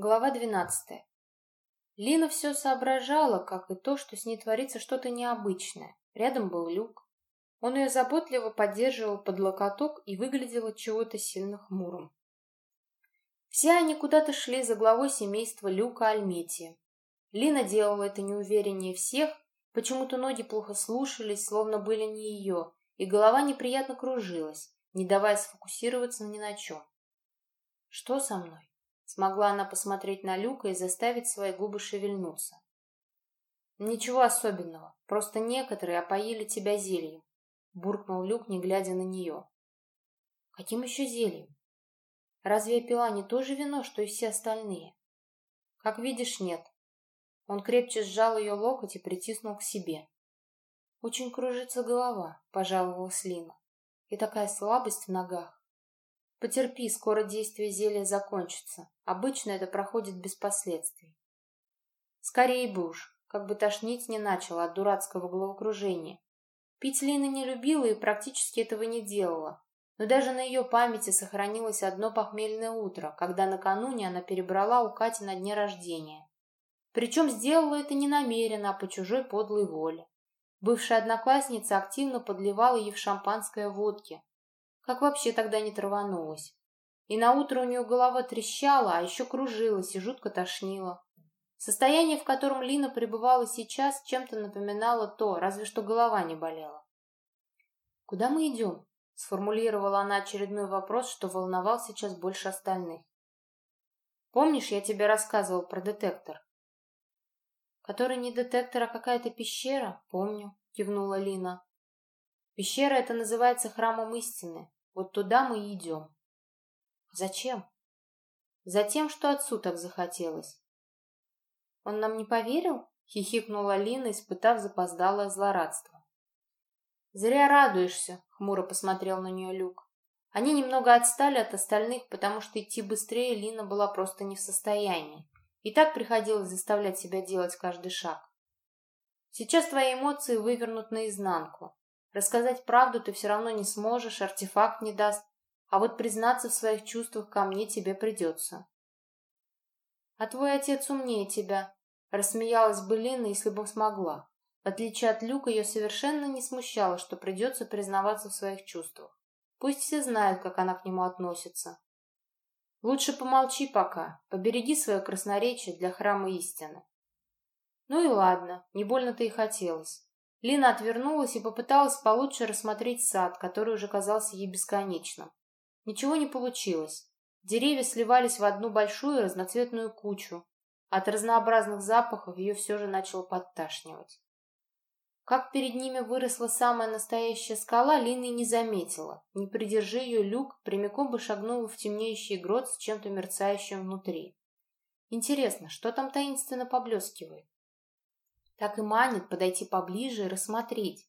Глава двенадцатая. Лина все соображала, как и то, что с ней творится что-то необычное. Рядом был Люк. Он ее заботливо поддерживал под локоток и выглядел от чего-то сильно хмурым. Все они куда-то шли за главой семейства Люка Альметия. Лина делала это неувереннее всех, почему-то ноги плохо слушались, словно были не ее, и голова неприятно кружилась, не давая сфокусироваться ни на чем. «Что со мной?» Смогла она посмотреть на Люка и заставить свои губы шевельнуться. «Ничего особенного, просто некоторые опоили тебя зельем», — буркнул Люк, не глядя на нее. «Каким еще зельем? Разве я пила не то же вино, что и все остальные?» «Как видишь, нет». Он крепче сжал ее локоть и притиснул к себе. «Очень кружится голова», — пожаловалась Лина. «И такая слабость в ногах. Потерпи, скоро действие зелья закончится. Обычно это проходит без последствий. Скорее бы уж, как бы тошнить не начало от дурацкого головокружения. Пить Лина не любила и практически этого не делала. Но даже на ее памяти сохранилось одно похмельное утро, когда накануне она перебрала у Кати на дне рождения. Причем сделала это не намеренно, а по чужой подлой воле. Бывшая одноклассница активно подливала ей в шампанское водки, как вообще тогда не траванулась? И на утро у нее голова трещала, а еще кружилась и жутко тошнила. Состояние, в котором Лина пребывала сейчас, чем-то напоминало то, разве что голова не болела. «Куда мы идем?» — сформулировала она очередной вопрос, что волновал сейчас больше остальных. «Помнишь, я тебе рассказывал про детектор?» «Который не детектор, а какая-то пещера?» «Помню», — кивнула Лина. «Пещера это называется храмом истины. Вот туда мы и идем. Зачем? Затем, что отцу так захотелось. Он нам не поверил? Хихикнула Лина, испытав запоздалое злорадство. Зря радуешься, хмуро посмотрел на нее Люк. Они немного отстали от остальных, потому что идти быстрее Лина была просто не в состоянии. И так приходилось заставлять себя делать каждый шаг. Сейчас твои эмоции вывернут наизнанку. Рассказать правду ты все равно не сможешь, артефакт не даст, а вот признаться в своих чувствах ко мне тебе придется. А твой отец умнее тебя, рассмеялась бы Лина, если бы смогла. В отличие от Люка, ее совершенно не смущало, что придется признаваться в своих чувствах. Пусть все знают, как она к нему относится. Лучше помолчи пока, побереги свое красноречие для храма истины. Ну и ладно, не больно-то и хотелось. Лина отвернулась и попыталась получше рассмотреть сад, который уже казался ей бесконечным. Ничего не получилось. Деревья сливались в одну большую разноцветную кучу. От разнообразных запахов ее все же начало подташнивать. Как перед ними выросла самая настоящая скала, Лина и не заметила. Не придержи ее люк, прямиком бы шагнула в темнеющий грот с чем-то мерцающим внутри. Интересно, что там таинственно поблескивает? Так и манит подойти поближе и рассмотреть.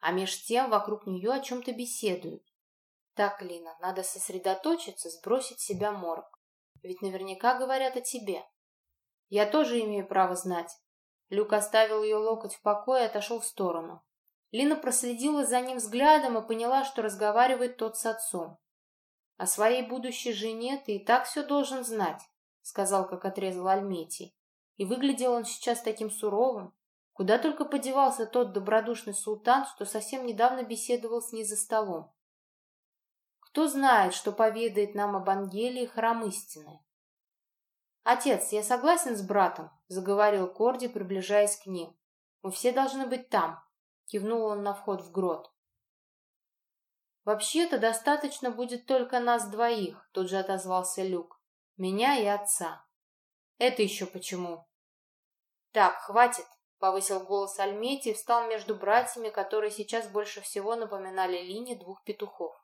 А меж тем вокруг нее о чем-то беседуют. Так, Лина, надо сосредоточиться, сбросить себя морг. Ведь наверняка говорят о тебе. Я тоже имею право знать. Люк оставил ее локоть в покое и отошел в сторону. Лина проследила за ним взглядом и поняла, что разговаривает тот с отцом. «О своей будущей жене ты и так все должен знать», — сказал, как отрезал Альметий. И выглядел он сейчас таким суровым, Куда только подевался тот добродушный султан, что совсем недавно беседовал с ней за столом. Кто знает, что поведает нам об Ангелии храм истины. «Отец, я согласен с братом», — заговорил Корди, приближаясь к ним. «Мы все должны быть там», — кивнул он на вход в грот. «Вообще-то достаточно будет только нас двоих», — тут же отозвался Люк. «Меня и отца». «Это еще почему?» «Так, хватит. Повысил голос Альмети и встал между братьями, которые сейчас больше всего напоминали линии двух петухов.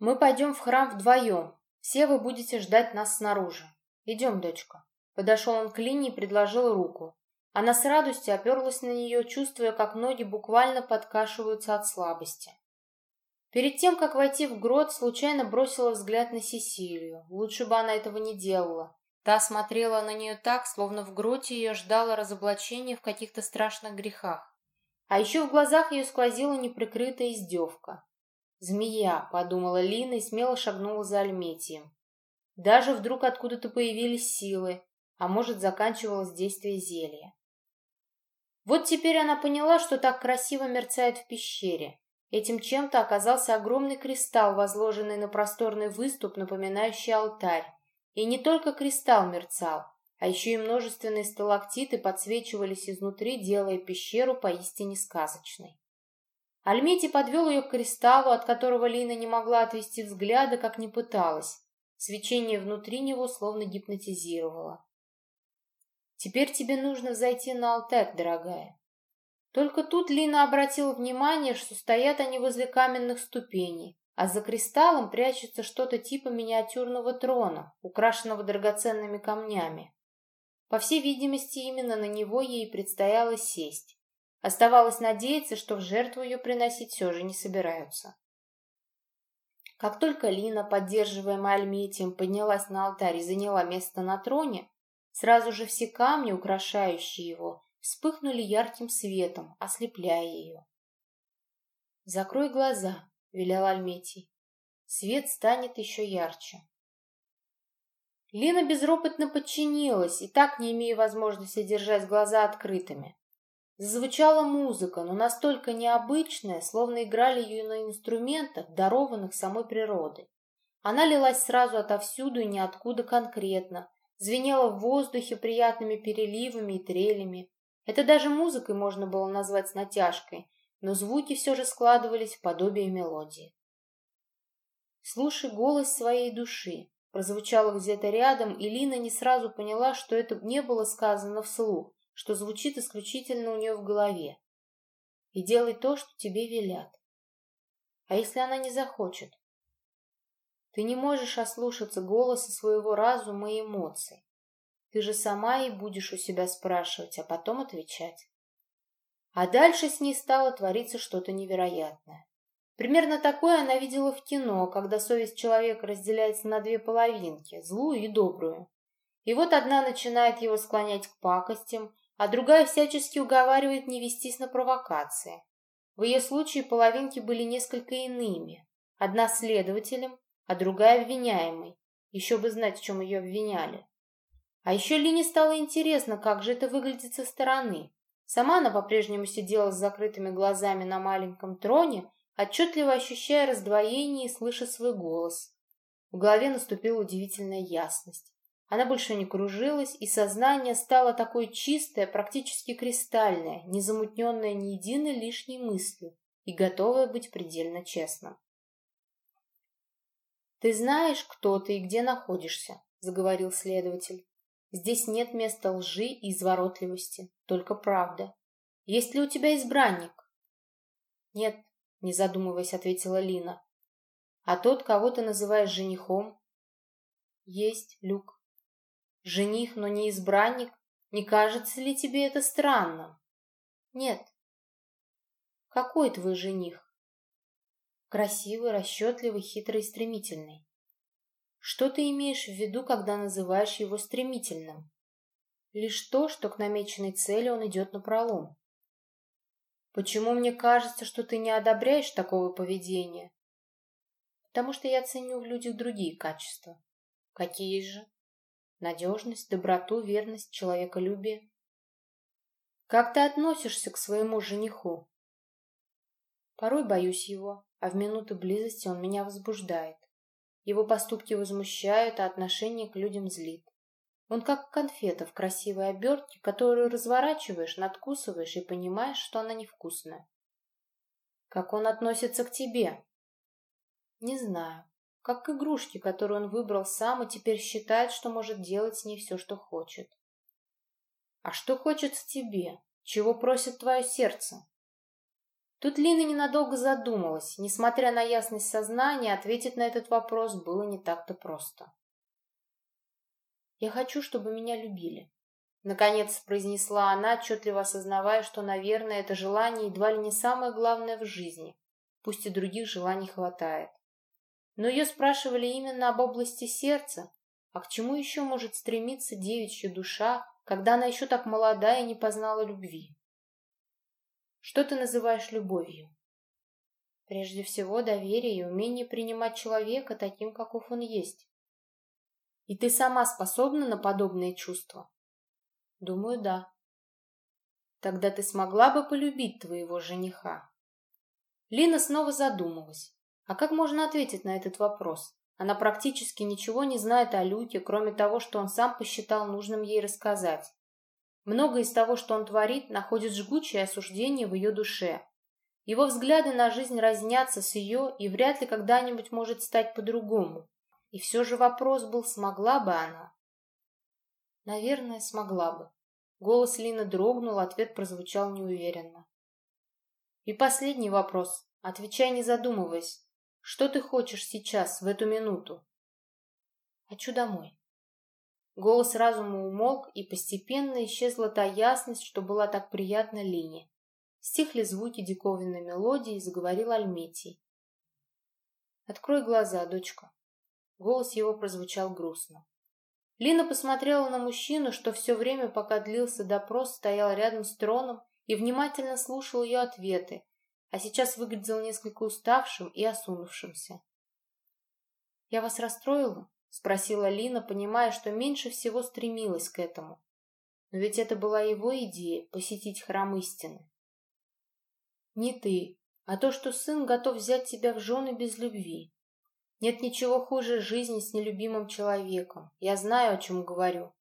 «Мы пойдем в храм вдвоем. Все вы будете ждать нас снаружи. Идем, дочка». Подошел он к Лине и предложил руку. Она с радостью оперлась на нее, чувствуя, как ноги буквально подкашиваются от слабости. Перед тем, как войти в грот, случайно бросила взгляд на Сесилию. Лучше бы она этого не делала. Та смотрела на нее так, словно в гроте ее ждало разоблачение в каких-то страшных грехах. А еще в глазах ее сквозила неприкрытая издевка. «Змея», — подумала Лина и смело шагнула за Альметием. Даже вдруг откуда-то появились силы, а может, заканчивалось действие зелья. Вот теперь она поняла, что так красиво мерцает в пещере. Этим чем-то оказался огромный кристалл, возложенный на просторный выступ, напоминающий алтарь. И не только кристалл мерцал, а еще и множественные сталактиты подсвечивались изнутри, делая пещеру поистине сказочной. Альмети подвел ее к кристаллу, от которого Лина не могла отвести взгляда, как не пыталась. Свечение внутри него словно гипнотизировало. Теперь тебе нужно зайти на алтарь, дорогая. Только тут Лина обратила внимание, что стоят они возле каменных ступеней, а за кристаллом прячется что-то типа миниатюрного трона, украшенного драгоценными камнями. По всей видимости, именно на него ей предстояло сесть. Оставалось надеяться, что в жертву ее приносить все же не собираются. Как только Лина, поддерживаемая Альметием, поднялась на алтарь и заняла место на троне, Сразу же все камни, украшающие его, вспыхнули ярким светом, ослепляя ее. «Закрой глаза», — велел Альметий. «Свет станет еще ярче». Лина безропотно подчинилась, и так не имея возможности держать глаза открытыми. Зазвучала музыка, но настолько необычная, словно играли ее на инструментах, дарованных самой природой. Она лилась сразу отовсюду и ниоткуда конкретно, звенело в воздухе приятными переливами и трелями. Это даже музыкой можно было назвать с натяжкой, но звуки все же складывались в подобие мелодии. «Слушай голос своей души», прозвучало где-то рядом, и Лина не сразу поняла, что это не было сказано вслух, что звучит исключительно у нее в голове. «И делай то, что тебе велят». А если она не захочет? Ты не можешь ослушаться голоса своего разума и эмоций. Ты же сама и будешь у себя спрашивать, а потом отвечать. А дальше с ней стало твориться что-то невероятное. Примерно такое она видела в кино, когда совесть человека разделяется на две половинки, злую и добрую. И вот одна начинает его склонять к пакостям, а другая всячески уговаривает не вестись на провокации. В ее случае половинки были несколько иными. Одна следователем, а другая обвиняемой. Еще бы знать, в чем ее обвиняли. А еще Лине стало интересно, как же это выглядит со стороны. Сама она по-прежнему сидела с закрытыми глазами на маленьком троне, отчетливо ощущая раздвоение и слыша свой голос. В голове наступила удивительная ясность. Она больше не кружилась, и сознание стало такое чистое, практически кристальное, не замутненное ни единой лишней мыслью и готовое быть предельно честным. «Ты знаешь, кто ты и где находишься», — заговорил следователь. «Здесь нет места лжи и изворотливости, только правда. Есть ли у тебя избранник?» «Нет», — не задумываясь, ответила Лина. «А тот, кого ты называешь женихом?» «Есть, Люк». «Жених, но не избранник? Не кажется ли тебе это странным?» «Нет». «Какой твой жених?» Красивый, расчетливый, хитрый стремительный. Что ты имеешь в виду, когда называешь его стремительным? Лишь то, что к намеченной цели он идет напролом. Почему мне кажется, что ты не одобряешь такого поведения? Потому что я ценю в людях другие качества. Какие же? Надежность, доброту, верность, человеколюбие. Как ты относишься к своему жениху? Порой боюсь его, а в минуты близости он меня возбуждает. Его поступки возмущают, а отношение к людям злит. Он как конфета в красивой обертке, которую разворачиваешь, надкусываешь и понимаешь, что она невкусная. Как он относится к тебе? Не знаю. Как к игрушке, которую он выбрал сам и теперь считает, что может делать с ней все, что хочет. А что хочется тебе? Чего просит твое сердце? Тут Лина ненадолго задумалась. Несмотря на ясность сознания, ответить на этот вопрос было не так-то просто. «Я хочу, чтобы меня любили», — наконец произнесла она, отчетливо осознавая, что, наверное, это желание едва ли не самое главное в жизни, пусть и других желаний хватает. Но ее спрашивали именно об области сердца, а к чему еще может стремиться девичья душа, когда она еще так молода и не познала любви? Что ты называешь любовью? Прежде всего, доверие и умение принимать человека таким, каков он есть. И ты сама способна на подобные чувства? Думаю, да. Тогда ты смогла бы полюбить твоего жениха. Лина снова задумалась. А как можно ответить на этот вопрос? Она практически ничего не знает о Люке, кроме того, что он сам посчитал нужным ей рассказать. Многое из того, что он творит, находит жгучее осуждение в ее душе. Его взгляды на жизнь разнятся с ее и вряд ли когда-нибудь может стать по-другому. И все же вопрос был, смогла бы она? Наверное, смогла бы. Голос Лины дрогнул, ответ прозвучал неуверенно. И последний вопрос. Отвечай, не задумываясь. Что ты хочешь сейчас, в эту минуту? Хочу домой. Голос разума умолк, и постепенно исчезла та ясность, что была так приятна Лине. Стихли звуки диковинной мелодии, заговорил Альметий. «Открой глаза, дочка». Голос его прозвучал грустно. Лина посмотрела на мужчину, что все время, пока длился допрос, стоял рядом с троном и внимательно слушал ее ответы, а сейчас выглядел несколько уставшим и осунувшимся. «Я вас расстроила?» — спросила Лина, понимая, что меньше всего стремилась к этому. Но ведь это была его идея — посетить храм истины. «Не ты, а то, что сын готов взять тебя в жены без любви. Нет ничего хуже жизни с нелюбимым человеком. Я знаю, о чем говорю.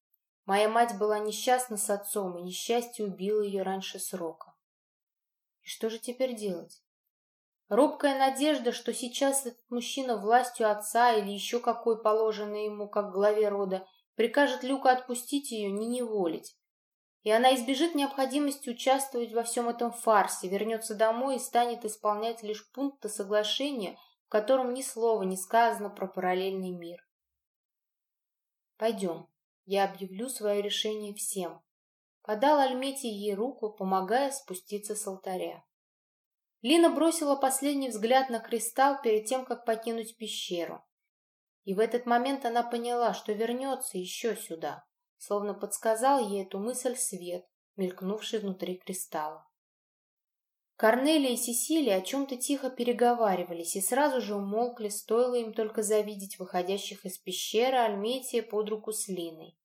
Моя мать была несчастна с отцом, и несчастье убило ее раньше срока. И что же теперь делать? Робкая надежда, что сейчас этот мужчина властью отца или еще какой положенный ему, как главе рода, прикажет Люка отпустить ее, не неволить. И она избежит необходимости участвовать во всем этом фарсе, вернется домой и станет исполнять лишь пункты соглашения, в котором ни слова не сказано про параллельный мир. «Пойдем, я объявлю свое решение всем», — подал Альметий ей руку, помогая спуститься с алтаря. Лина бросила последний взгляд на кристалл перед тем, как покинуть пещеру. И в этот момент она поняла, что вернется еще сюда, словно подсказал ей эту мысль свет, мелькнувший внутри кристалла. Корнелия и Сесилия о чем-то тихо переговаривались и сразу же умолкли, стоило им только завидеть выходящих из пещеры Альметия под руку с Линой.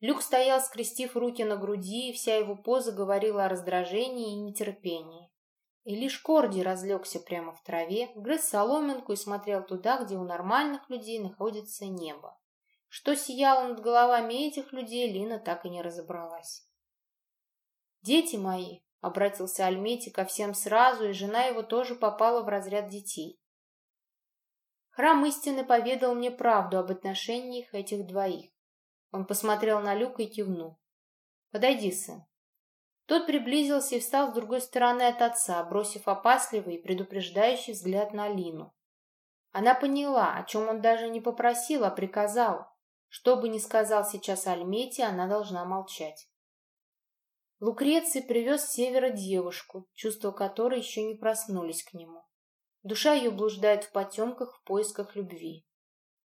Люк стоял, скрестив руки на груди, и вся его поза говорила о раздражении и нетерпении. И лишь Корди разлегся прямо в траве, грыз соломинку и смотрел туда, где у нормальных людей находится небо. Что сияло над головами этих людей, Лина так и не разобралась. «Дети мои!» — обратился Альмети ко всем сразу, и жена его тоже попала в разряд детей. Храм истины поведал мне правду об отношениях этих двоих. Он посмотрел на Люка и кивнул. «Подойди, сын». Тот приблизился и встал с другой стороны от отца, бросив опасливый и предупреждающий взгляд на Лину. Она поняла, о чем он даже не попросил, а приказал. Что бы ни сказал сейчас Альмети, она должна молчать. Лукреций привез с севера девушку, чувства которой еще не проснулись к нему. Душа ее блуждает в потемках в поисках любви.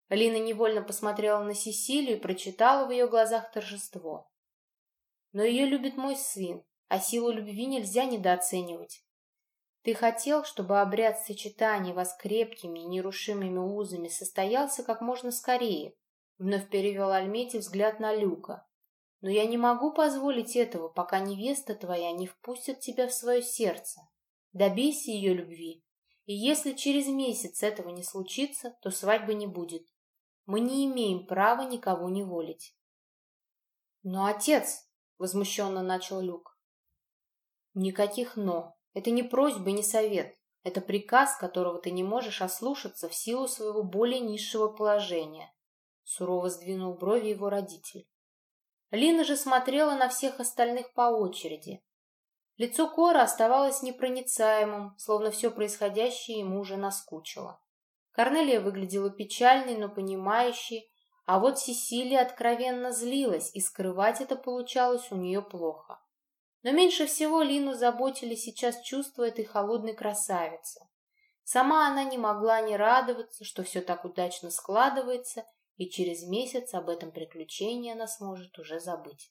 Лина невольно посмотрела на Сесилию и прочитала в ее глазах торжество. Но ее любит мой сын, а силу любви нельзя недооценивать. Ты хотел, чтобы обряд сочетания вас крепкими и нерушимыми узами состоялся как можно скорее, вновь перевел Альмети взгляд на Люка. Но я не могу позволить этого, пока невеста твоя не впустит тебя в свое сердце. Добейся ее любви, и если через месяц этого не случится, то свадьбы не будет. Мы не имеем права никого не волить. Но отец, возмущенно начал Люк. Никаких «но». Это не просьба не совет. Это приказ, которого ты не можешь ослушаться в силу своего более низшего положения. Сурово сдвинул брови его родитель. Лина же смотрела на всех остальных по очереди. Лицо Кора оставалось непроницаемым, словно все происходящее ему уже наскучило. Корнелия выглядела печальной, но понимающей, а вот Сесилия откровенно злилась, и скрывать это получалось у нее плохо. Но меньше всего Лину заботили сейчас чувства этой холодной красавицы. Сама она не могла не радоваться, что все так удачно складывается, и через месяц об этом приключении она сможет уже забыть.